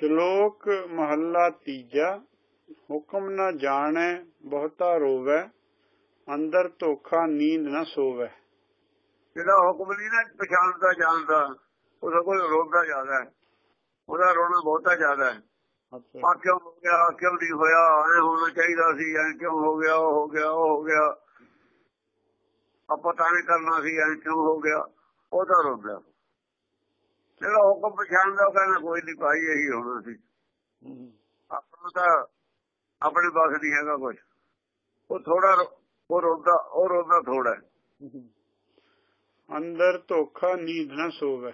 ਸ਼ਲੋਕ ਮਹੱਲਾ ਤੀਜਾ ਹੁਕਮ ਨਾ ਜਾਣੈ ਬਹੁਤਾ ਰੋਵੈ ਅੰਦਰ ਧੋਖਾ ਨੀਂਦ ਨਾ ਸੋਵੈ। ਜਿਹੜਾ ਹੁਕਮ ਨਹੀਂ ਨਾ ਪਛਾਣਦਾ ਜਾਣਦਾ ਉਹਦਾ ਕੋਲ ਰੋਂਦਾ ਜ਼ਿਆਦਾ ਹੈ। ਉਹਦਾ ਰੋਣਾ ਬਹੁਤਾ ਜ਼ਿਆਦਾ ਹੈ। ਆ ਕਿਉਂ ਹੋ ਗਿਆ ਕਿਉਂ ਨਹੀਂ ਹੋਇਆ ਐ ਹੋਣਾ ਚਾਹੀਦਾ ਸੀ ਐ ਕਿਉਂ ਹੋ ਗਿਆ ਉਹ ਹੋ ਗਿਆ ਉਹ ਹੋ ਗਿਆ। ਆਪਾਂ ਤਾਂ ਨਹੀਂ ਕਰਨਾ ਸੀ ਐ ਕਿਉਂ ਹੋ ਗਿਆ ਉਹਦਾ ਰੋਂਦਾ। ਜਿਹੜਾ ਹੁਕਮ ਪਛਾਣਦਾ ਉਹ ਕਹਿੰਦਾ ਕੋਈ ਨਹੀਂ ਭਾਈ ਇਹੀ ਹੋਣਾ ਸੀ। ਆਪਾਂ ਤਾਂ ਆਪਣੇ ਬਸ ਨਹੀਂ ਹੈਗਾ ਕੁਝ ਉਹ ਥੋੜਾ ਉਹ ਰੋਂਦਾ ਉਹ ਰੋਂਦਾ ਥੋੜਾ ਅੰਦਰ ਧੋਖਾ ਨੀਂਦ ਨਾ ਸੋਵੈ।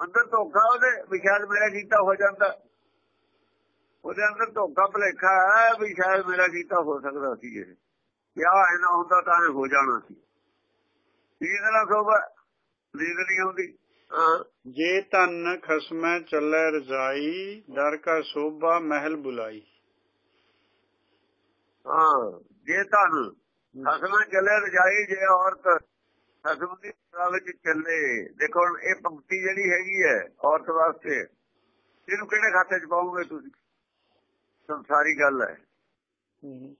ਅੰਦਰ ਧੋਖਾ ਉਹਦੇ ਵਿਸ਼ਾਲ ਮੇਰਾ ਕੀਤਾ ਹੋ ਜਾਂਦਾ। ਉਹਦੇ ਅੰਦਰ ਧੋਖਾ ਭਲੇਖਾ ਹੈ ਵੀ ਸ਼ਾਇਦ ਮੇਰਾ ਕੀਤਾ ਹੋ ਸਕਦਾ ਸੀ ਇਹ। ਵਿਆਹ ਇਹਨਾਂ ਹੁੰਦਾ ਤਾਂ ਹੋ ਜਾਣਾ ਸੀ। ਨੀਂਦ ਨਾ ਸੋਵਾ ਨੀਂਦ ਨਹੀਂ ਆਉਂਦੀ। ਹਾਂ ਜੇ ਤਨ ਖਸਮੈ ਚੱਲੈ ਰਜਾਈ ਦਰ ਕਾ ਸੋਭਾ ਮਹਿਲ ਬੁਲਾਈ ਹਾਂ ਜੇ ਧਨ ਖਸਮਾਂ ਚੱਲੇ ਰਜਾਈ ਜੇ ਔਰਤ ਖਸਮ ਦੀ ਸੇਵਾ ਵਿੱਚ ਚੱਲੇ ਦੇਖੋ ਹੁਣ ਇਹ ਪੰਕਤੀ ਜਿਹੜੀ ਹੈਗੀ ਹੈ ਔਰਤ ਵਾਸਤੇ ਇਹਨੂੰ ਕਿਹੜੇ ਖਾਤੇ 'ਚ ਪਾਉਂਗੇ ਤੁਸੀਂ ਸੰਸਾਰੀ ਗੱਲ ਹੈ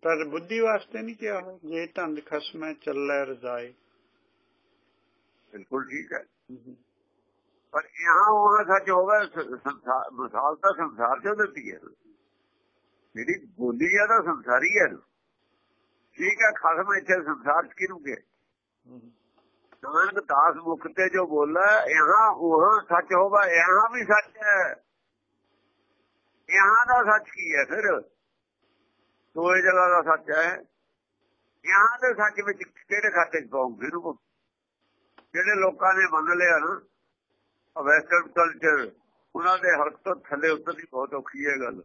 ਪਰ ਬੁੱਧੀ ਵਾਸਤੇ ਨਹੀਂ ਕਿਹਾ ਹੈ ਜੇ ਤਨ ਖਸਮੈ ਚੱਲੈ ਰਜਾਈ ਬਿਲਕੁਲ ਠੀਕ ਹੈ ਪਰ ਇਹਾਂ ਉਹ ਸੱਚ ਹੋਵੇ ਮਿਸਾਲ ਤਾਂ ਸੰਸਾਰ ਚੋਂ ਦਿੱਤੀ ਹੈ। ਜਿਹੜੀ ਬੋਲੀ ਆ ਤਾਂ ਸੰਸਾਰੀ ਹੈ। ਠੀਕ ਹੈ ਖਸਮ ਇੱਥੇ, ਸੰਸਾਰ ਚ ਕਿਹਨੂੰ ਕੇ ਨਾਨਕ ਦਾਸ ਮੁਖ ਤੇ ਜੋ ਬੋਲਾ ਇਹਾਂ, ਉਹ ਸੱਚ ਹੋਵੇ ਇਹਾਂ ਵੀ ਸੱਚ ਹੈ। ਇਹਾਂ ਦਾ ਸੱਚ ਕੀ ਹੈ ਫਿਰ? ਦੋਏ ਜਗ੍ਹਾ ਦਾ ਸੱਚ ਹੈ। ਇਹਾਂ ਦੇ ਸੱਚ ਵਿੱਚ ਕਿਹੜੇ ਖਾਤੇ ਚ ਪਾਉਂਗੇ ਨੂੰ ਜਿਹੜੇ ਲੋਕਾਂ ਨੇ ਮੰਨ ਲਿਆ ਨਾ ਵੈਸਟਰਨ ਕਲਚਰ ਉਹਨਾਂ ਦੇ ਹੱਕ ਤੋਂ ਥੱਲੇ ਉਤਰਦੀ ਬਹੁਤ ਔਖੀ ਹੈ ਗੱਲ।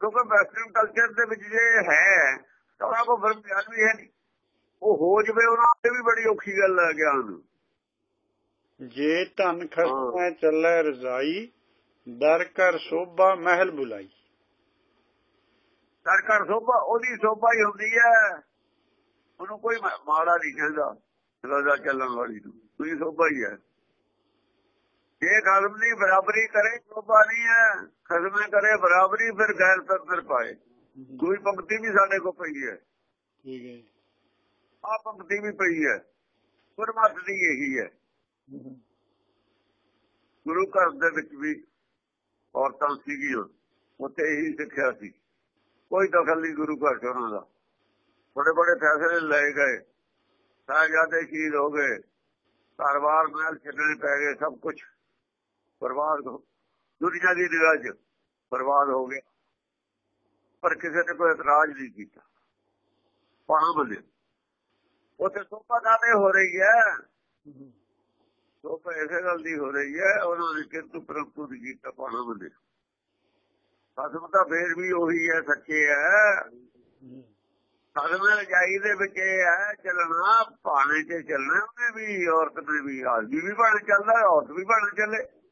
ਕਿਉਂਕਿ ਵੈਸਟਰਨ ਕਲਚਰ ਦੇ ਵਿੱਚ ਜੇ ਹੈ ਤਾਂ ਉਹਨਾਂ ਕੋਲ ਫਿਰ ਗਿਆਨ ਵੀ ਹੈ ਨਹੀਂ। ਉਹ ਹੋ ਜਵੇ ਉਹਨਾਂ ਤੇ ਵੀ ਬੜੀ ਔਖੀ ਗੱਲ ਹੈ ਗਿਆਨ। ਜੇ ਤਨ ਖਸਮੈ ਚੱਲੈ ਰਜਾਈ ਦਰ ਕਰ ਸੋਭਾ ਮਹਿਲ ਬੁਲਾਈ। ਸਰਕਾਰ ਸੋਭਾ ਉਹਦੀ ਸੋਭਾ ਹੀ ਹੁੰਦੀ ਹੈ। ਉਹਨੂੰ ਕੋਈ ਮਾੜਾ ਨਹੀਂ ਕਹਿੰਦਾ ਰਜ਼ਾ ਚੱਲਣ ਵਾਲੀ ਨੂੰ। ਉਹਦੀ ਸੋਭਾ ਹੀ ਹੈ। ਜੇ ਖਸਮ ਦੀ ਬਰਾਬਰੀ ਕਰੇ ਸੋਭਾ ਨਹੀਂ ਹੈ। ਖਸਮੇ ਕਰੇ ਬਰਾਬਰੀ ਫਿਰ ਗੈਰ ਤੰਤਰ ਪਾਏ। ਕੋਈ ਪੰਕਤੀ ਵੀ ਸਾਡੇ ਕੋਲ ਪਈ ਹੈ। ਠੀਕ ਹੈ। ਆ ਪੰਕਤੀ ਵੀ ਪਈ ਹੈ। ਗੁਰਮਤਿ ਦੀ ਇਹੀ ਹੈ। ਗੁਰੂ ਘਰ ਦੇ ਵਿੱਚ ਵੀ ਔਰਤਾਂ ਸੀਗੀਆਂ। ਉੱਥੇ ਇਹੀ ਸਿੱਖਿਆ ਸੀ। ਕੋਈ ਦਖਲ ਨਹੀਂ ਗੁਰੂ ਘਰ ਚ ਉਹਨਾਂ ਦਾ। ਬੜੇ ਬੜੇ ਫੈਸਲੇ ਲਏ ਗਏ। ਸਾਹਿਬਜ਼ਾਦੇ ਸ਼ਹੀਦ ਹੋ ਗਏ। ਘਰ-ਬਾਰ ਮਹਿਲ ਛੱਡਣੇ ਪੈ ਗਏ। ਸਭ ਕੁਝ ਬਰਬਾਦ ਹੋ ਦੁਨੀਆ ਦੀ ਨਿਗਾਹ 'ਚ ਬਰਬਾਦ ਹੋ ਗਿਆ। ਪਰ ਕਿਸੇ ਨੇ ਕੋਈ ਇਤਰਾਜ਼ ਨਹੀਂ ਕੀਤਾ। ਪਾਣਾ ਬੰਦੇ ਉੱਥੇ ਸੋਪਾ ਕਾਤੇ ਹੋ ਰਹੀ ਹੈ। ਸੋਪਾ ਇਸੇ ਗੱਲ ਦੀ ਹੋ ਰਹੀ ਹੈ, ਉਹਨਾਂ ਨੇ ਕਿੰਤੂ ਪਰੰਤੂ ਦੀ ਕੀਤਾ ਪਾਣਾ ਬੰਦੇ ਖਸਮ ਤਾਂ ਫੇਰ ਵੀ ਉਹੀ ਹੈ, ਸੱਚੇ ਹੈ। ਖਸਮ ਰਜਾਈ ਦੇ ਵਿੱਚ ਇਹ ਹੈ, ਚੱਲਣਾ ਪਾਣੇ 'ਚ ਚੱਲਣਾ, ਉਹਨੇ ਵੀ ਔਰਤ ਨੇ ਵੀ, ਆਦਮੀ ਵੀ ਬਣ ਚੱਲਦਾ, ਔਰਤ ਵੀ ਬਣ ਚੱਲੇ।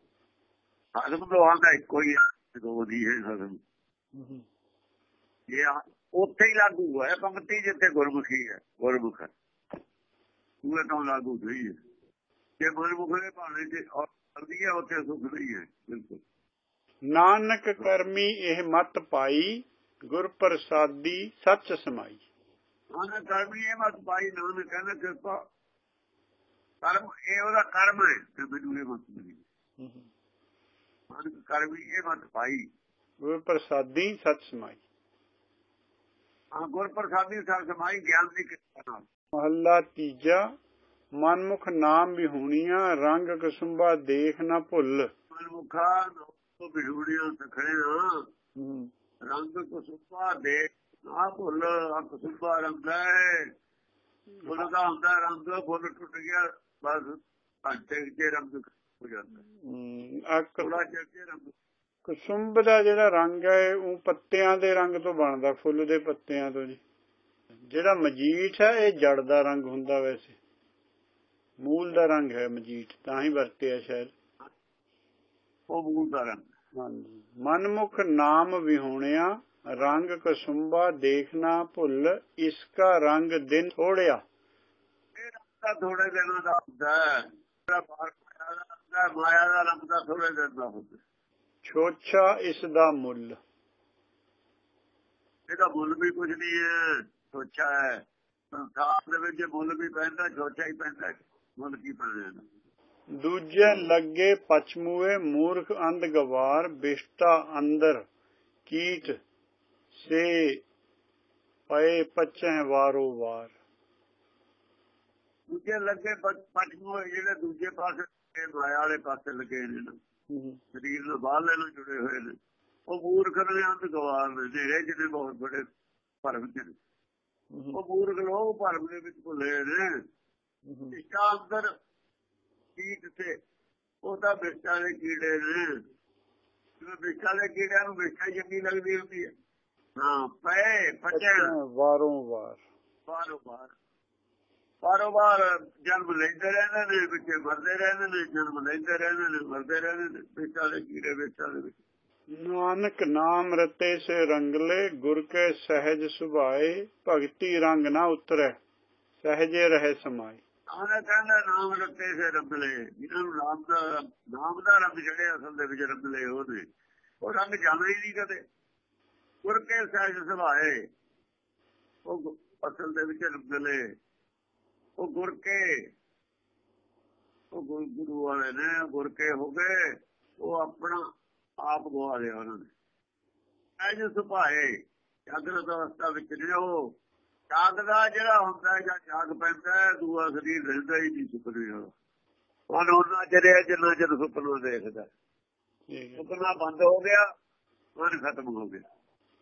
ਖਸਮ ਦੋਹਾਂ ਦਾ ਇੱਕੋ ਹੀ ਹੈ ਦੋ ਦੀ ਹੈ ਖਸਮ ਇਹ ਉੱਥੇ ਹੀ ਲਾਗੂ ਹੈ ਪੰਕਤੀ ਜਿੱਥੇ ਗੁਰਮੁਖੀ ਹੈ ਗੁਰਮੁਖ ਉਹ ਤਾਂ ਲਾਗੂ ਹੋਈ ਹੈ ਜੇ ਗੁਰਮੁਖ ਦੇ ਭਾਣੇ ਤੇ ਅਰਦੀ ਹੈ ਉੱਥੇ ਸੁਖ ਨਹੀਂ ਹੈ ਬਿਲਕੁਲ। ਨਾਨਕ ਕਰਮੀ ਇਹ ਮਤ ਪਾਈ ਗੁਰ ਪ੍ਰਸਾਦੀ ਸੱਚ ਸਮਾਈ। ਹਾਂ ਕਰਮੀ ਇਹ ਮਤ ਪਾਈ ਨਾਨਕ ਕਹਿੰਦਾ ਕਿਰਪਾ। ਕਰਮ ਇਹ ਉਹਦਾ ਕਰਮ ਹੈ ਤੇ ਮੈਨੂੰ ਇਹ ਮਤ ਮਿਲੀ। ਨਾਨਕ ਕਰਮੀ ਇਹ ਮਤ ਪਾਈ ਗੁਰ ਪ੍ਰਸਾਦੀ ਸੱਚ ਸਮਾਈ। ਹਾਂ ਗੁਰ ਪ੍ਰਸਾਦੀ ਸੱਚ ਸਮਾਈ ਗਿਆਨ ਦੀ ਕਿਰਪਾ ਮਹੱਲਾ ਤੀਜਾ ਮਨਮੁਖ ਨਾਮ ਵਿਹੂਣੀਆਂ ਰੰਗ ਕਸੁੰਬਾ ਦੇਖ ਨਾ ਭੁੱਲ। ਮਨਮੁਖਾ ਨੋ ਬਿਹੂੜੀਆਂ ਸਖੜੇ ਨਾ ਰੰਗ ਕਸੁੰਬਾ ਦੇਖ ਨਾ ਭੁੱਲ ਅੱਖ ਸੁੰਬਾ ਰੰਗ ਹੈ। ਫੁੱਲ ਦਾ ਹੁੰਦਾ ਰੰਗ ਫੁੱਲ ਟੁੱਟ ਗਿਆ ਬਸ ਘੰਟੇ ਚ ਰੰਗ ਹੋ ਜਾਂਦਾ। ਅੱਖ ਥੋੜਾ ਜਿਹਾ ਕੇ ਰੰਗ ਕੁਸੁੰਭ ਦਾ ਜਿਹੜਾ ਰੰਗ ਹੈ ਉਹ ਪੱਤਿਆਂ ਦੇ ਰੰਗ ਤੋਂ ਬਣਦਾ ਫੁੱਲ ਦੇ ਪੱਤਿਆਂ ਤੋਂ ਜੀ। ਜਿਹੜਾ ਮਜੀਠ ਹੈ ਇਹ ਜੜ ਦਾ ਰੰਗ ਹੁੰਦਾ ਵੈਸੇ। ਮੂਲ ਦਾ ਰੰਗ ਹੈ ਮਜੀਠ ਤਾਂ ਹੀ ਵਰਤਿਆ ਸ਼ਾਇਦ। ਉਹ ਮੂਲ ਦਾ ਰੰਗ। ਹਾਂਜੀ। ਮਨਮੁਖ ਨਾਮ ਵਿਹੋਣਿਆ ਰੰਗ ਕਸੁੰਬਾ ਦੇਖਣਾ ਭੁੱਲ ਇਸਕਾ ਰੰਗ ਦਿਨ ਥੋੜਿਆ। ਇਹ ਰੰਗ ਤਾਂ ਥੋੜੇ ਦਿਨਾਂ ਦਾ ਹੁੰਦਾ ਹੈ। ਜਿਹੜਾ ਬਾਹਰ ਦਾ ਮਾਇਆ ਦਾ ਰੰਗ ਤਾਂ ਥੋੜੇ ਦਿਨ ਦਾ ਹੁੰਦਾ ਛੋਛਾ ਇਸ ਦਾ ਮੁੱਲ ਇਹਦਾ ਮੁੱਲ ਵੀ ਕੁਝ ਨਹੀਂ ਹੈ ਸੋਚਾ ਹੈ ਸੰਸਾਰ ਦੇ ਵਿੱਚ ਮੁੱਲ ਵੀ ਪੈਂਦਾ ਸੋਚਾ ਹੀ ਪੈਂਦਾ। ਮੁੱਲ ਕੀ ਪੈਂਦਾ? ਦੂਜੇ ਲੱਗੇ ਪਛਮੂਏ ਮੂਰਖ ਅੰਧ ਗਵਾਰ ਬਿਸ਼ਟਾ ਅੰਦਰ ਕੀਟ ਸੇ ਪਏ ਪਚੈ ਵਾਰੋ ਵਾਰ ਦੂਜੇ ਲੱਗੇ ਨੂੰ ਜਿਹੜੇ ਦੂਜੇ ਪਾਸੇ ਇਹ ਮਾਇਆ ਵਾਲੇ ਪਾਸੇ ਲੱਗੇ ਨੇ ਨਾ। ਸਰੀਰ ਨਾਲ ਬਾਹਰਲੇ ਨਾਲ ਜੁੜੇ ਹੋਏ ਨੇ। ਉਹ ਮੂਰਖ ਨੇ ਅੰਧ ਗਵਾਰ ਨੇ ਜਿਹੜੇ ਜਿਹਨੇ ਬਹੁਤ ਬੜੇ ਭਰਮ ਨੇ। ਉਹ ਮੂਰਖ ਲੋਕ ਭਰਮ ਦੇ ਵਿੱਚ ਭੁੱਲੇ ਨੇ। ਇਸ਼ਾ ਅੰਦਰ ਕੀਟ ਤੇ ਉਹ ਤਾਂ ਬਿਸ਼ਟਾਂ ਦੇ ਕੀੜੇ ਨੇ। ਜਿਵੇਂ ਬਿਸ਼ਟਾਂ ਦੇ ਕੀੜਿਆਂ ਨੂੰ ਹੀ ਚੰਗੀ ਲੱਗਦੀ ਹੁੰਦੀ ਹੈ। ਹਾਂ ਪਏ ਪਚੇ ਵਾਰੋ ਵਾਰ। ਬਾਰੋ ਬਾਰ ਬਾਰੋ ਬਾਰ ਜਨਮ ਲੈਂਦੇ ਰਹਿੰਦੇ ਨੇ ਵਿੱਚ ਮਰਦੇ ਰਹਿੰਦੇ ਨੇ ਜਨਮ ਲੈਂਦੇ ਰਹਿੰਦੇ ਨੇ ਮਰਦੇ ਰਹਿੰਦੇ ਨੇ ਬਿਸ਼ਟਾਂ ਦੇ ਕੀੜੇ ਬਿਸ਼ਟਾਂ ਦੇ ਵਿੱਚ। ਨਾਨਕ ਨਾਮ ਰਤੇ ਸੇ ਰੰਗਲੇ ਗੁਰ ਕੇ ਸਹਿਜ ਸੁਭਾਏ ਭਗਤੀ ਰੰਗ ਨਾ ਉਤਰੈ ਸਹਜੇ ਰਹੇ ਸਮਾਈ ਆਹ ਕਹਿੰਦਾ ਨਾਮ ਰੱਤੇ ਸੇ ਰੰਗਲੇ ਜਿਹਨਾਂ ਨੂੰ ਨਾਮ ਦਾ ਨਾਮ ਦਾ ਰੰਗ ਜਿਹੜੇ ਅਸਲ ਦੇ ਵਿੱਚ ਰੰਗਲੇ ਉਹਦੇ। ਉਹ ਰੰਗ ਜਾਂਦਾ ਹੀ ਨਹੀਂ ਕਦੇ। ਗੁਰ ਕੇ ਸਹਿਜ ਸੁਭਾਏ ਉਹ ਅਸਲ ਦੇ ਵਿੱਚ ਰੰਗਲੇ। ਉਹ ਗੁਰ ਕੇ ਉਹ ਗੁਰੂ ਵਾਲੇ ਨੇ ਗੁਰ ਕੇ ਹੋ ਗਏ ਉਹ ਆਪਣਾ ਆਪ ਗਵਾ ਲਿਆ ਉਹਨਾਂ ਨੇ। ਐਜ ਸੁਭਾਏ ਜਾਗਰਤ ਅਵਸਥਾ ਵਿੱਚ ਉਹ ਜਾਗਦਾ ਜਿਹੜਾ ਹੁੰਦਾ ਹੈ ਜਾਂ ਜਾਗ ਪੈਂਦਾ ਹੈ ਦੂਆ ਸਰੀਰ ਰਹਿੰਦਾ ਹੀ ਨਹੀਂ ਸੁਪਨੇ ਵਾਲਾ ਮਨ ਉਹਨਾਂ ਚਰਿਆ ਜਿੰਨਾ ਚਿਰ ਸੁਪਨਾ ਦੇਖਦਾ। ਸੁਪਨਾ ਬੰਦ ਹੋ ਗਿਆ ਮਨ ਖਤਮ ਹੋ ਗਿਆ।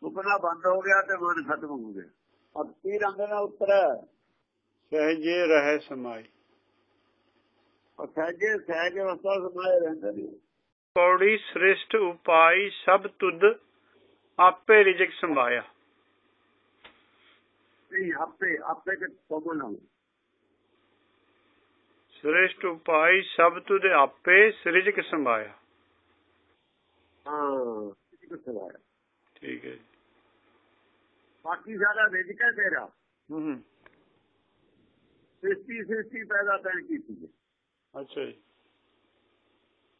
ਸੁਪਨਾ ਬੰਦ ਹੋ ਗਿਆ ਤੇ ਮਨ ਖਤਮ ਹੋ ਗਿਆ। ਭਗਤੀ ਰੰਗ ਨਾਲ ਉਤਰ। ਸਹਜੇ ਰਹੇ ਸਮਾਈ। ਸਹਿਜੇ ਸਹਿਜ ਅਵਸਥਾ ਸਮਾਏ ਰਹਿੰਦੇ ਨੇ। ਪੌੜੀ ਸ੍ਰਿਸ਼ਟ ਉਪਾਈ ਸਭ ਤੁਧ ਆਪੇ ਰਿਜਕ ਸੰਭਾਇਆ। ਨਹੀਂ ਆਪੇ ਆਪੇ ਕੇ ਸ੍ਰਿਸ਼ਟ ਉਪਾਈ ਸਭ ਤੁਧ ਆਪੇ ਸ੍ਰਿਜਕ ਸੰਭਾਇਆ। ਹਾਂ ਠੀਕ ਹੈ। ਬਾਕੀ ਸਾਰਾ ਰਿਜਕ ਹੈ ਤੇਰਾ। ਹੂੰ ਹੂੰ। ਸ੍ਰਿਸ਼ਟੀ ਸ੍ਰਿਸ਼ਟੀ ਪੈਦਾ ਕਰ ਕੀਤੀ ਹੈ ਅੱਛਾ ਜੀ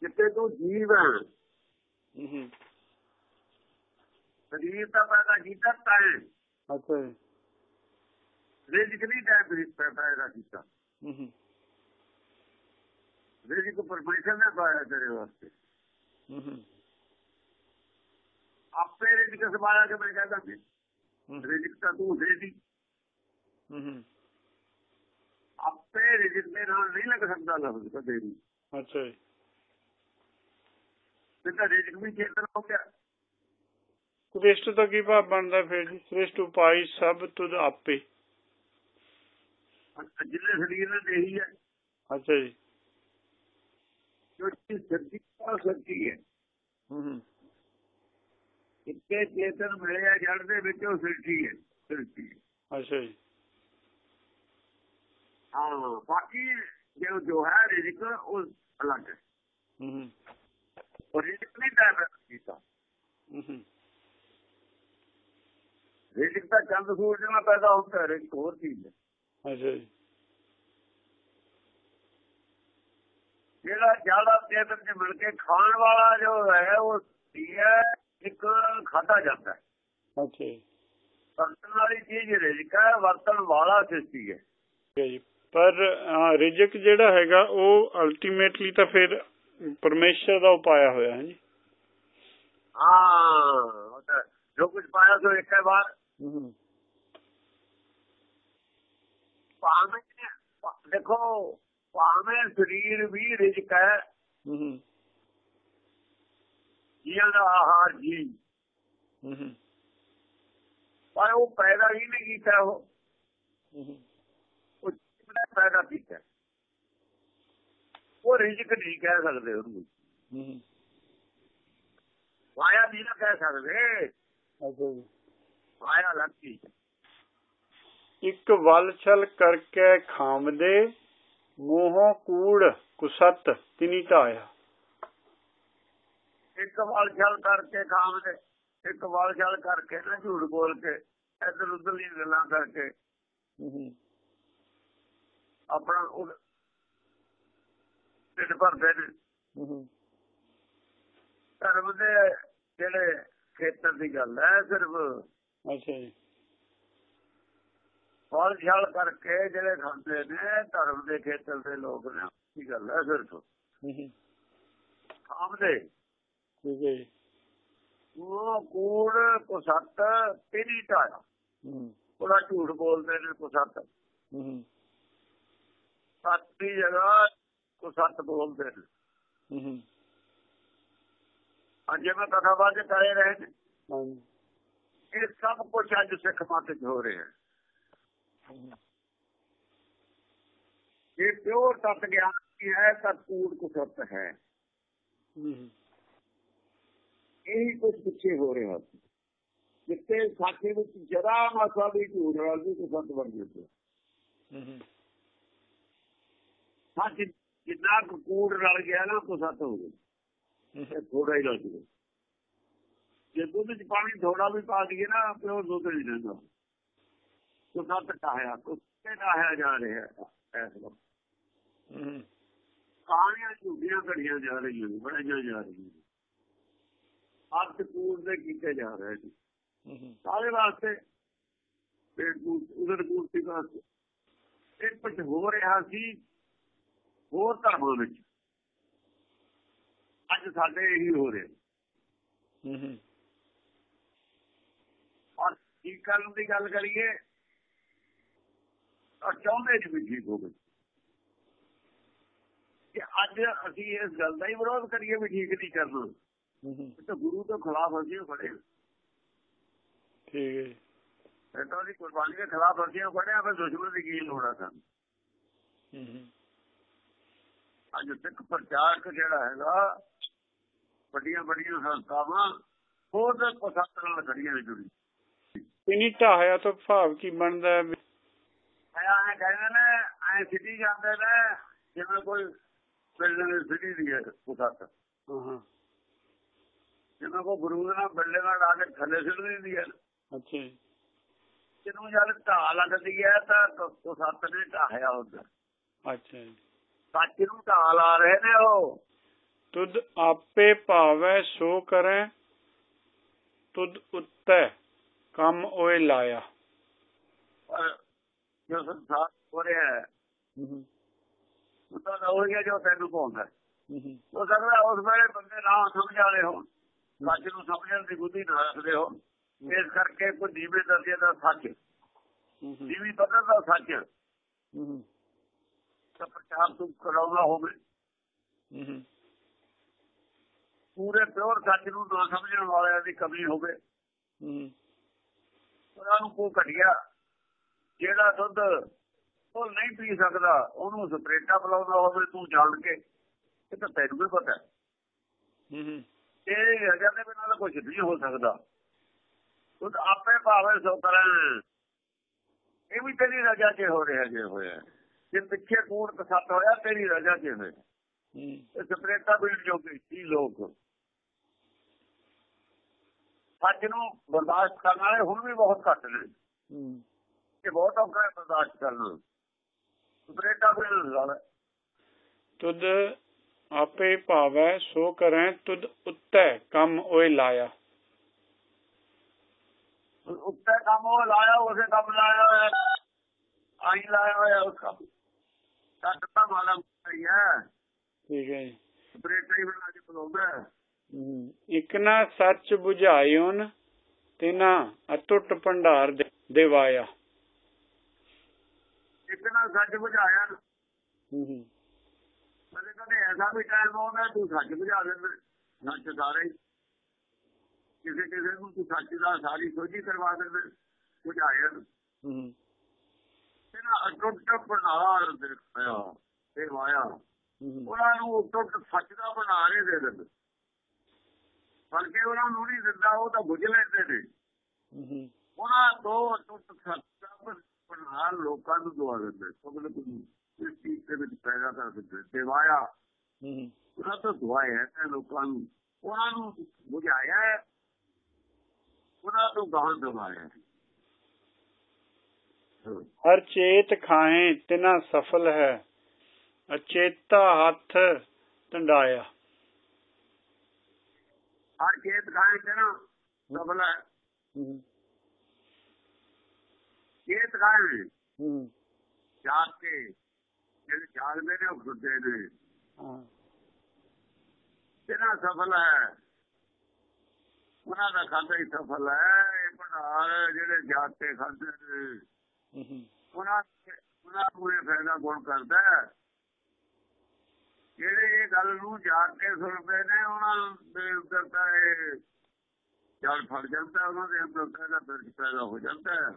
ਜਿੱਤੇ ਤੂੰ ਜੀਵ ਹੈ ਹੂੰ ਹੂੰ ਸਰੀਰ ਤਾਂ ਪੈਦਾ ਕੀਤਾ ਤਾਂ ਹੈ ਅੱਛਾ ਜੀ ਰਿਜਕ ਨਹੀਂ ਟਾਈਮ ਵਿੱਚ ਪੈਦਾ ਕੀਤਾ ਹੂੰ ਹੂੰ ਰਿਜਕ ਪਰਮੇਸ਼ਰ ਨੇ ਪਾਇਆ ਤੇਰੇ ਵਾਸਤੇ ਹੂੰ ਹੂੰ ਆਪੇ ਰਿਜਕ ਸਮਾਇਆ ਕਿ ਮੈਂ ਕਹਿੰਦਾ ਸੀ ਹੂੰ ਰਿਜਕ ਤਾਂ ਤੂੰ ਦੇ ਦੀ ਹੂੰ ਹੂੰ ਆਪੇ ਰਿਜਕ ਦੇ ਨਾਲ ਨਹੀਂ ਲੱਗ ਸਕਦਾ ਲਫ਼ਜ਼ ਕਦੇ ਵੀ। ਅੱਛਾ ਜੀ। ਤਾਂ ਰਿਜਕ ਵੀ ਚੇਤਨ ਹੋ ਗਿਆ। ਸ੍ਰਿਸ਼ਟ ਤੋਂ ਕੀ ਭਾਵ ਬਣਦਾ ਫਿਰ ਜੀ? ਸ੍ਰਿਸ਼ਟ ਉਪਾਈ ਸਭ ਤੁਧ ਆਪੇ। ਜਿੰਨੇ ਸਰੀਰ ਨੇ ਦੇਹੀ ਹੈ। ਅੱਛਾ ਜੀ। ਜੋ ਚੀਜ਼ ਸੱਚੀ ਆ ਸੱਚੀ ਹੈ। ਹੂੰ ਹੂੰ। ਇੱਕੇ ਚੇਤਨ ਮਿਲਿਆ ਜੜ ਦੇ ਵਿੱਚ ਉਹ ਸੱਚੀ ਹੈ ਹੈ। ਅੱਛਾ ਜੀ। ਹਾਂ ਬਾਕੀ ਜੋ ਜੋ ਹੈ ਰਿਜਕ ਉਹ ਅਲੱਗ ਹੈ। ਹੂੰ ਹੂੰ। ਉਹ ਰਿਜਕ ਨਹੀਂ ਟਾਈਮ ਕੀਤਾ। ਹੂੰ ਹੂੰ। ਰਿਜਕ ਤਾਂ ਚੰਦ ਸੂਰਜ ਨਾਲ ਪੈਦਾ ਹੁੰਦਾ ਹੈ ਰਿਜਕ ਹੋਰ ਚੀਜ਼ ਹੈ। ਅੱਛਾ ਜੀ। ਜਿਹੜਾ ਜ਼ਿਆਦਾ ਚੇਤਨ ਚ ਮਿਲ ਕੇ ਖਾਣ ਵਾਲਾ ਜੋ ਹੈ ਉਹ ਹੈ ਇੱਕ ਖਾਦਾ ਜਾਂਦਾ ਹੈ। ਅੱਛਾ ਵਰਤਣ ਵਾਲੀ ਚੀਜ਼ ਰਿਜਕ ਹੈ ਵਰਤਣ ਵਾਲਾ ਸ੍ਰਿਸ਼ਟੀ ਹੈ ਜੀ। ਪਰ ਰਿਜਕ ਜਿਹੜਾ ਹੈਗਾ ਉਹ ਅਲਟੀਮੇਟਲੀ ਤਾਂ ਫਿਰ ਪਰਮੇਸ਼ਰ ਦਾ ਉਪਾਇਆ ਹੋਇਆ ਹੈ ਜੀ। ਹਾਂ ਜੋ ਕੁਝ ਪਾਇਆ ਸੋ ਇੱਕ ਹੂੰ ਭਾਵੇਂ ਦੇਖੋ ਭਾਵੇਂ ਸਰੀਰ ਵੀ ਰਿਜਕ ਹੈ ਹੂੰ ਹੂੰ। ਜੀਆਂ ਦਾ ਆਹਾਰ ਜੀ ਹੂੰ ਹੂੰ। ਪਰ ਉਹ ਪੈਦਾ ਹੀ ਨਹੀਂ ਕੀਤਾ ਉਹ। ਪੈਦਾ ਕੀਤਾ ਉਹ ਰਿਜਕ ਨਹੀਂ ਕਹਿ ਸਕਦੇ ਉਹਨੂੰ। ਮਾਇਆ ਨਹੀਂ ਨਾ ਕਹਿ ਸਕਦੇ। ਮਾਇਆ ਲੱਗ ਗਈ। ਇੱਕ ਵਲ ਛਲ ਕਰਕੇ ਖਾਮਦੇ ਮੋਹ ਕੂੜ ਕੁਸਤ ਤਿਨੀ ਢਾਇਆ ਇੱਕ ਵਾਲ ਛਲ ਕਰਕੇ ਖਾਵਦੇ ਇੱਕ ਵਾਲ ਛਲ ਕਰਕੇ ਨਾ ਝੂਠ ਬੋਲ ਕੇ ਇੱਧਰ ਉੱਧਰ ਦੀਆਂ ਗੱਲਾਂ ਕਰਕੇ। ਆਪਣਾ ਉਹ ਢਿੱਡ ਭਰਦੇ ਨੇ। ਹੂੰ ਧਰਮ ਦੇ ਜਿਹੜੇ ਖੇਤਰ ਦੀ ਗੱਲ ਹੈ ਸਿਰਫ ਅੱਛਾ ਜੀ। ਫਲ ਛਲ ਕਰਕੇ ਜਿਹੜੇ ਖਾਂਦੇ ਨੇ ਧਰਮ ਦੇ ਖੇਤਰ ਦੇ ਲੋਕ ਨੇ ਕੀ ਗੱਲ ਹੈ ਸਿਰਫ। ਹੂੰ ਹੂੰ। ਖਾਂਦੇ ਠੀਕ ਹੈ ਉਹ ਕੂੜ ਕੋ ਸੱਤ ਤੇਰੀ ਢਾਇਆ। ਹੂੰ। ਉਹਦਾ ਝੂਠ ਬੋਲਦੇ ਨੇ ਕੋ ਸੱਤ ਹੂੰ ਹੂੰ। ਸੱਤ ਦੀ ਜਗ੍ਹਾ ਕੋ ਸੱਤ ਬੋਲਦੇ ਨੇ। ਹੂੰ ਹੂੰ। ਅੱਜ ਮੈਂ ਕਥਾਵਾਦ ਕਰੇ ਰਹੇ ਨੇ। ਇਹ ਸਭ ਕੁਝ ਅੱਜ ਸਿੱਖ ਮਤ ਚ ਹੋ ਰਿਹਾ ਇਹ ਪਿਓਰ ਤਤ ਗਿਆਨ ਕੀ ਹੈ ਤਾਂ ਕੂੜ ਕੋ ਸੱਤ ਹੈ ਇਹੀ ਕੁਝ ਪਿੱਛੇ ਹੋ ਰਿਹਾ ਜਿੱਤੇ ਸਾਥੀ ਵਿੱਚ ਜਰਾ ਮਾਸਾ ਵੀ ਝੂਠ ਰਲ ਵੀ ਕੋ ਸੱਤ ਬਣ ਜਾਂਦੇ ਹੂੰ ਜਿੰਨਾ ਕੂੜ ਰਲ ਗਿਆ ਨਾ ਕੋ ਸੱਤ ਹੋ ਗਿਆ ਥੋੜਾ ਹੀ। ਲੱਗ ਗਿਆ। ਜੇ ਦੁੱਧ ਚ ਪਾਣੀ ਥੋੜਾ ਵੀ ਪਾ ਦਈਏ ਨਾ ਪਿਓ ਦੁੱਧ ਨਹੀਂ ਦਿੰਦਾ ਕੋ ਸੱਤ ਟਾਹਿਆ ਕੁੱਤੇ ਟਾਹਿਆ ਜਾ ਰਿਹਾ ਇਸ ਵਕਤ। ਹੂੰ ਕਹਾਣੀਆਂ ਝੂਠੀਆਂ ਘੜੀਆਂ ਜਾ ਰਹੀਆਂ ਨੇ ਬਣਾਈਆਂ ਜਾ ਰਹੀਆਂ ਨੇ। ਅਰਥ ਕੂੜ ਦੇ ਕੀਤੇ ਜਾ ਰਹੇ ਨੇ। ਸਾਰੇ ਵਾਸਤੇ ਪੇਟ ਕੂੜ ਉਧਰ ਕੂੜਤੀ ਵਾਸਤੇ। ਇਹ ਕੁਝ ਹੋ ਰਿਹਾ ਸੀ ਹੋਰ ਧਰਮਾਂ ਵਿੱਚ। ਅੱਜ ਸਾਡੇ ਇਹੀ ਹੋ ਰਿਹਾ। ਹੂੰ ਹੂੰ। ਔਰ ਠੀਕ ਕਰਨ ਦੀ ਗੱਲ ਕਰੀਏ ਤਾਂ ਚਾਹੁੰਦੇ ਚ ਵੀ ਠੀਕ ਹੋਵੇ। ਕਿ ਅੱਜ ਅਸੀਂ ਇਸ ਗੱਲ ਦਾ ਹੀ ਵਿਰੋਧ ਕਰੀਏ ਵੀ ਠੀਕ ਨਹੀਂ ਕਰਨਾ। ਤਾਂ ਗੁਰੂ ਤੋਂ ਖਿਲਾਫ ਅਸੀਂ ਖੜੇ ਹਾਂ। ਠੀਕ ਹੈ ਜੀ। ਇਹ ਤਾਂ ਦੀ ਕੁਰਬਾਨੀ ਦੇ ਖਿਲਾਫ ਅਸੀਂ ਖੜੇ ਆ ਫਿਰ ਦੁਸ਼ਮਣ ਦੀ ਕੀ ਲੋੜ ਆ ਸਾਨੂੰ? ਹੂੰ ਹੂੰ। ਅੱਜ ਸਿੱਖ ਪ੍ਰਚਾਰਕ ਜਿਹੜਾ ਹੈਗਾ ਵੱਡੀਆਂ ਵੱਡੀਆਂ ਸੰਸਥਾਵਾਂ ਹੋਰ ਦੇ ਪਸੰਦ ਨਾਲ ਖੜੀਆਂ ਨੇ ਜੁੜੀ। ਇਨੀ ਢਾਹਿਆ ਤੋਂ ਭਾਵ ਕੀ ਬਣਦਾ ਹੈ? ਐ ਕਹਿੰਦੇ ਨੇ ਐ ਸਿੱਧੀ ਜਾਂਦੇ ਨੇ ਜਿਵੇਂ ਕੋਈ ਬਿਲਡਿੰਗ ਸਿੱਧੀ ਦੀ ਹੈ ਪੁਸਤ ਜਿਵੇਂ ਕੋਈ ਬਰੂਦ ਨਾਲ ਬਿਲਡਿੰਗ ਨਾਲ ਲਾ ਕੇ ਥੱਲੇ ਸਿੱਟ ਦਿੰਦੀ ਹੈ। ਅੱਛਾ ਜਿਹਨੂੰ ਜਦ ਢਾਹ ਲੱਗਦੀ ਹੈ ਤਾਂ ਪੁਸਤ ਨੇ ਢਾਹਿਆ ਹੁੰਦਾ ਅੱਛਾ ਜੀ। ਸੱਚ ਨੂੰ ਢਾਹ ਲਾ ਰਹੇ ਨੇ ਉਹ। ਤੁਧ ਆਪੇ ਭਾਵੈ ਸੋ ਕਰੈ ਤੁਧ ਉੱਤੈ ਕੰਮ ਓਏ ਲਾਇਆ। ਜੋ ਸੰਸਾਰ ਹੋ ਰਿਹਾ ਹੈ ਹੂੰ ਹੂੰ। ਹੈ ਜੋ ਤੈਨੂੰ ਪਾਉਂਦਾ ਉਹ ਸਕਦਾ ਉਸ ਵੇਲੇ ਬੰਦੇ ਨਾ ਸਮਝ ਵਾਲੇ ਹੋਣ ਸੱਚ ਨੂੰ ਸਮਝਣ ਦੀ ਬੁੱਧੀ ਨਾ ਰੱਖਦੇ ਹੋ। ਇਸ ਕਰਕੇ ਕੋਈ ਦੀਵੇ ਦਰਜੇ ਦਾ ਸੱਚ ਦੀਵੀ ਦਾ ਸੱਚ। ਤਾਂ ਪ੍ਰਚਾਰ ਤੂੰ ਕਰਾਉਣਾ ਹੋਵੇ। ਪੂਰੇ ਪਿਓਰ ਸੱਚ ਨੂੰ ਨਾ ਸਮਝਣ ਵਾਲਿਆਂ ਦੀ ਕਮੀ ਹੋਵੇ। ਹੂੰ ਉਹਨਾਂ ਨੂੰ ਕੋ ਘਟਿਆ ਜਿਹੜਾ ਦੁੱਧ ਉਹ ਨਹੀਂ ਪੀ ਸਕਦਾ ਉਹਨੂੰ ਸਪਰੇਟਾ ਪਿਲਾਉਂਦਾ ਹੋਵੇ ਤੂੰ ਜਾਣ ਕੇ ਇਹ ਤਾਂ ਤੈਨੂੰ ਵੀ ਪਤਾ। ਹੈ ਹੂੰ। ਹੂੰ ਇਹ ਰਜਾ ਦੇ ਬਿਨਾਂ ਤਾਂ ਕੁਝ ਨਹੀਂ ਹੋ ਸਕਦਾ। ਉਹ ਆਪੇ ਭਾਵੇਂ ਸੋ ਕਰਨ। ਇਹ ਵੀ ਤੇਰੀ ਰਜਾ 'ਚ ਹੋ ਰਿਹਾ ਜੇ ਹੋਇਆ। ਜੇ ਪਿੱਛੇ ਕੂੜ ਕਸੱਤ ਹੋਇਆ ਤੇਰੀ ਰਜਾ ਹੂੰ। ਇਹ ਸਪਰੇਟਾ ਵੀ ਜੋਗੇ ਸੀ ਲੋਕ। ਸੱਚ ਨੂੰ ਬਰਦਾਸ਼ਤ ਕਰਨ ਵਾਲੇ ਹੁਣ ਵੀ ਬਹੁਤ ਘੱਟ ਨੇ। ਇਹ ਬਹੁਤ ਔਖਾ ਹੈ ਬਰਦਾਸ਼ਤ ਕਰਨਾ ਸਪਰੇਟਾ ਵੀ ਨਾਲ ਤੁਧ ਆਪੇ ਭਾਵੈ ਸੋ ਕਰੈ ਤੁਧ ਉੱਤੈ ਕੰਮ ਓਏ ਲਾਇਆ। ਉੱਤੇ ਕੰਮ ਉਹ ਲਾਇਆ ਉਸੇ ਕੰਮ ਲਾਇਆ ਹੋਇਆ। ਆਈ ਲਾਇਆ ਹੋਇਆ ਉਸ ਕੰਮ। ਸੱਚ ਤਾਂ ਮਾਲਾ ਹੀ ਹੈ ਠੀਕ ਹੈ ਜੀ। ਸਪਰੇਟਾ ਹੀ ਬਣਾ ਕੇ ਬੁਲਾਉਂਦਾ ਹੈ। ਹੂੰ। ਇਕ ਨਾ ਸੱਚ 부ਝਾਇਓਨ ਤਿਨਾ ਅਟੁੱਟ ਭੰਡਾਰ ਦੇ- ਦੇਵਾਇਆ। ਇੱਕ ਨਾਲ ਸੱਚ ਬੁਝਾਇਆ। ਹੂੰ ਹੂੰ। ਕਦੇ ਕਦੇ ਐਸਾ ਵੀ ਟਾਈਮ ਆਉਂਦਾ ਤੂੰ ਸੱਚ ਬੁਝਾ ਦਿੰਦਾ ਸੱਚ ਸਾਰੇ। ਕਿਸੇ ਕਿਸੇ ਨੂੰ ਤੂੰ ਸੱਚ ਦਾ ਸਾਰੀ ਸੋਝੀ ਕਰਵਾ ਦਿੰਦਾ ਬੁਝਾਇਆ। ਹੂੰ। ਤੇ ਨਾ ਅਟੁੱਟ ਤੇ ਵਾਇਆ ਉਹਨਾਂ ਨੂੰ ਅਟੁੱਟ ਸੱਚ ਦਾ ਭੰਡਾਰ ਹੀ ਦੇ ਦਿੰਦੇ। ਬਲਕਿ ਉਹਨਾਂ ਨੂੰ ਨਹੀਂ ਦਿੰਦਾ ਉਹ ਤਾਂ ਬੁਝ ਲੈਂਦੇ ਨੇ। ਉਹਨਾਂ ਤੋਂ ਅਟੁੱਟ ਸੱਚ ਦਾ ਲੋਕਾਂ ਨੂੰ ਦਵਾ ਦਿੰਦੇ। ਸਭ ਨੂੰ ਇਸ ਚੀਜ਼ ਦੇ ਵਿੱਚ ਪੈਦਾ ਕਰ ਦਿੰਦੇ। ਦਿਵਾਇਆ। ਉਹਨਾਂ ਤੋਂ ਦੁਆਇਆ ਹੈ ਲੋਕਾਂ ਨੂੰ। ਉਹਨਾਂ ਨੂੰ ਬੁਝਾਇਆ ਉਹਨਾਂ ਤੋਂ ਗਾਹਾਂ ਦਵਾਇਆ। ਹਰ ਚੇਤ ਖਾਏ ਤਿਨਾ ਸਫਲ ਹੈ। ਅਚੇਤਾ ਹੱਥ ਟੰਡਾਇਆ। ਹਰ ਚੇਤ ਖਾਏ ਤੇ ਨਾ ਸਫਲ ਹੈ। ਚੇਤ ਖਾਏ। ਹੂੰ। ਜਾਗ ਕੇ ਜਿਹੜੇ ਜਾਗਦੇ ਨੇ ਉਹ ਸੁੱਤੇ ਨੇ। ਤੇਰਾ ਸਫਲ ਹੈ। ਉਹਨਾਂ ਦਾ ਖਾਤਾ ਹੀ ਸਫਲ ਹੈ। ਇਹ ਭੰਡਾਰ ਜਿਹੜੇ ਜਾਗ ਕੇ ਖਾਂਦੇ ਨੇ। ਉਹਨਾਂ ਉਹਨਾਂ ਨੂੰ ਇਹ ਫਾਇਦਾ ਗੁਣ ਕਰਦਾ ਹੈ? ਜਿਹੜੇ ਇਹ ਗੱਲ ਨੂੰ ਜਾਗ ਕੇ ਸੁਣਦੇ ਨੇ ਉਹਨਾਂ ਦੇ ਅੰਦਰ ਤਾਂ ਇਹ ਜਲ ਫੜ ਜਾਂਦਾ ਉਹਨਾਂ ਦੇ ਅੰਦਰ ਕਹਿੰਦਾ ਬਿਰਜ ਪੈਦਾ ਹੋ ਜਾਂਦਾ ਹੈ।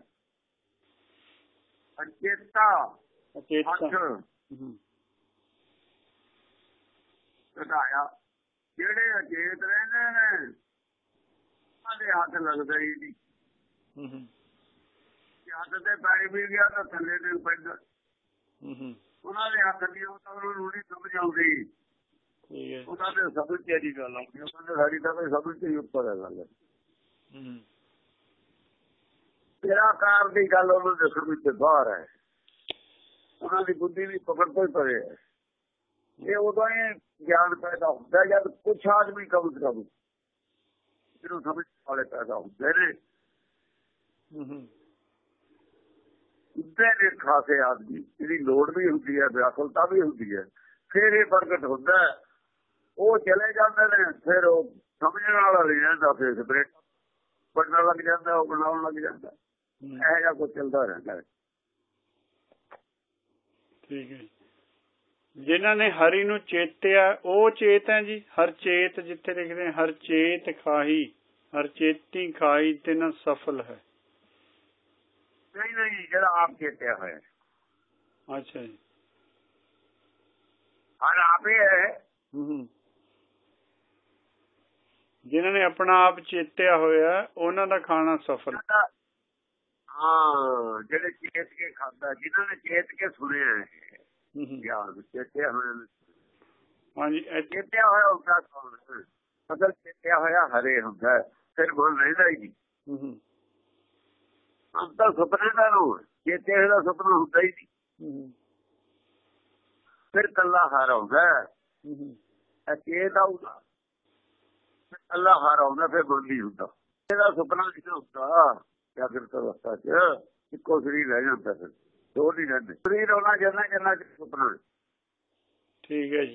ਅਚੇਤਾ। ਅਚੇਤਾ। ਘਟਾਇਆ। ਜਿਹੜੇ ਅਚੇਤ ਰਹਿੰਦੇ ਨੇ ਉਹਨਾਂ ਦੇ ਹੱਥ ਲੱਗਦਾ ਹੀ ਨਹੀਂ। ਹੱਥ ਤੇ ਪੈਰ ਵੀ ਗਿਆ ਤਾਂ ਥੱਲੇ ਦੇ ਪੈਂਦਾ। ਹੂੰ ਉਹਨਾਂ ਦੇ ਹੱਥ ਨਹੀਂ ਉਹ ਤਾਂ ਉਹਨਾਂ ਨੂੰ ਨਹੀਂ ਸਮਝ ਆਉਂਦੀ। ਠੀਕ ਹੈ ਉਹਨਾਂ ਦੇ ਸਮਝ ਤੇ ਦੀ ਗੱਲ ਆਉਂਦੀ ਉਹਨਾਂ ਦੇ ਸਾਡੀ ਤਾਂ ਸਮਝ ਤੇ ਹੀ ਉੱਪਰ ਹੈ ਗੱਲ। ਹੂੰ ਨਿਰਾਕਾਰ ਦੀ ਗੱਲ ਉਹਨਾਂ ਦੇ ਸਮਝ ਤੇ ਬਾਹਰ ਹੈ। ਉਹਨਾਂ ਦੀ ਬੁੱਧੀ ਵੀ ਪਕੜ ਤੋਂ ਹੀ ਪਰੇ ਹੈ। ਇਹ ਉਦੋਂ ਹੀ ਗਿਆਨ ਪੈਦਾ ਹੁੰਦਾ ਹੈ ਜਦ ਕੁਝ ਆਦਮੀ ਸੇ ਕਮ ਜਿਹਨੂੰ ਸਮਝ ਵਾਲੇ ਪੈਦਾ ਹੁੰਦੇ ਨੇ। ਹੂੰ। ਉੱਤੇ ਦੇ ਖਾਸੇ ਆਦਮੀ। ਜਿਹਦੀ ਲੋੜ ਵੀ ਹੁੰਦੀ ਹੈ ਵਿਆਕੁਲਤਾ ਵੀ ਹੁੰਦੀ ਹੈ। ਫਿਰ ਇਹ ਪ੍ਰਗਟ ਹੁੰਦਾ ਹੈ। ਉਹ ਚਲੇ ਜਾਂਦੇ ਨੇ ਫਿਰ ਉਹ ਸਮਝਣ ਵਾਲਾ ਨਹੀਂ ਰਹਿੰਦਾ ਫਿਰ ਸਪਰੇਟ ਪੜਨ ਲੱਗ ਜਾਂਦਾ ਉਹ ਬਣਾਉਣ ਲੱਗ ਜਾਂਦਾ। ਇਹ ਜਿਹਾ ਕੁਝ ਚੱਲਦਾ ਰਹਿੰਦਾ ਠੀਕ ਹੈ ਜਿਨ੍ਹਾਂ ਨੇ ਹਰੀ ਨੂੰ ਚੇਤਿਆ ਉਹ ਚੇਤ ਹੈ ਜੀ। ਹਰ ਚੇਤ ਜਿੱਥੇ ਲਿਖਦੇ ਨੇ ਹਰ ਚੇਤ ਖਾਹੀ ਹਰ ਚੇਤੀ ਖਾਈ ਤੇ ਨਾ ਸਫਲ ਹੈ। ਨਹੀਂ ਨਹੀਂ ਜਿਹੜਾ ਆਪ ਚੇਤਿਆ ਹੋਇਆ ਹੈ। ਅੱਛਾ ਜੀ ਹਰ ਆਪੇ ਹੈ ਜਿਨ੍ਹਾਂ ਨੇ ਆਪਣਾ ਆਪ ਚੇਤਿਆ ਹੋਇਆ ਉਹਨਾਂ ਦਾ ਖਾਣਾ ਸਫਲ ਹਾਂ ਜਿਹੜੇ ਚੇਤ ਕੇ ਖਾਂਦਾ ਜਿਨ੍ਹਾਂ ਨੇ ਚੇਤ ਕੇ ਸੁਣਿਆ ਹੈ। ਗਿਆਨ ਚੇਤਿਆ ਹੋਇਆ। ਹਾਂਜੀ ਚੇਤਿਆ ਹੋਇਆ ਹੁੰਦਾ ਕੌਣ? ਅਸਲ ਚੇਤਿਆ ਹੋਇਆ ਹਰੇ ਹੁੰਦਾ। ਫਿਰ ਮਨ ਰਹਿੰਦਾ ਹੀ ਨਹੀਂ ਅੰਦਰ ਸੁਪਨੇ ਦਾ ਨੂੰ ਚੇਤੇ ਦਾ ਸੁਪਨਾ ਹੁੰਦਾ ਹੀ ਨਹੀਂ। ਫਿਰ ਕੱਲਾ ਹਾਰ ਆਉਂਦਾ ਹੈ। ਹੂੰ ਹੂੰ। ਇਹ ਚੇਤ ਆਉਂਦਾ ਫਿਰ ਕੱਲਾ ਹਾਰ ਆਉਂਦਾ ਫਿਰ ਨਹੀਂ ਹੁੰਦਾ। ਇਹਦਾ ਸੁਪਨਾ ਨਹੀਂ ਹੁੰਦਾ ਜਾਂ ਫਿਰ ਅਵਸਥਾ ਚ ਇੱਕੋ ਸਰੀਰ ਰਹਿ ਜਾਂਦਾ ਫਿਰ। ਦੋ ਨਹੀਂ ਰਹਿੰਦੇ। ਸਰੀਰ ਉਹਨਾਂ ਜਨਾ ਜਨਾ ਸੁਪਨਾ ਠੀਕ ਹੈ ਜੀ।